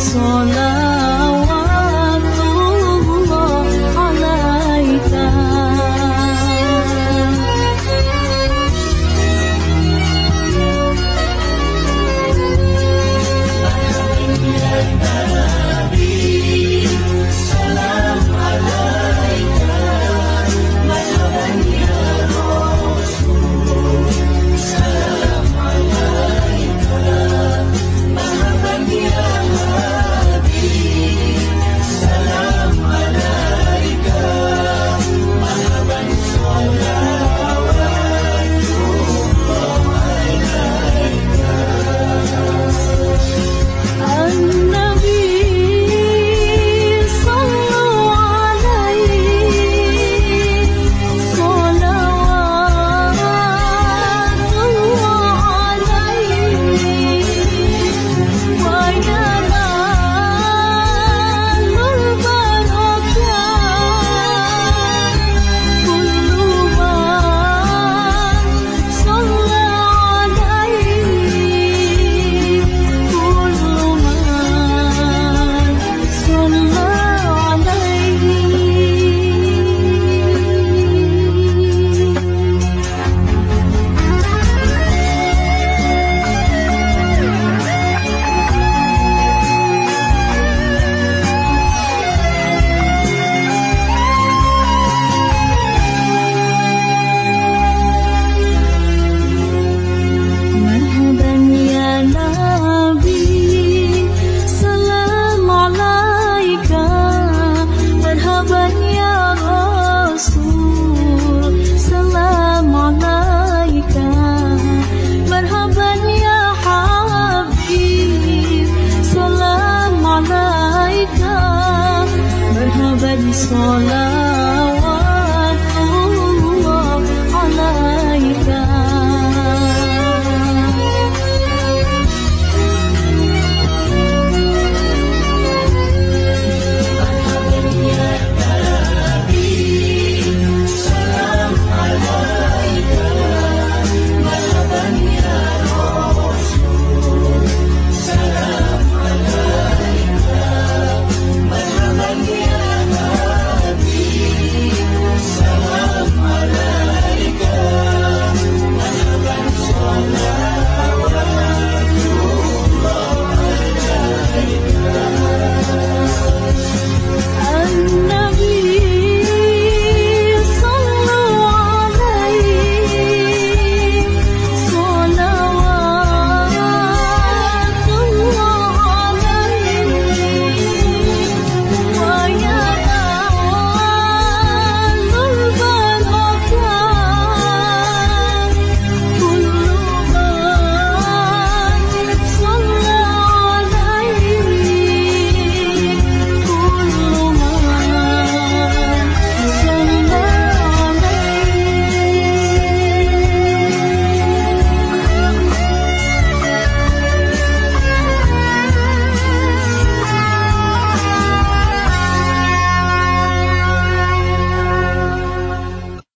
错了 rebondissement là.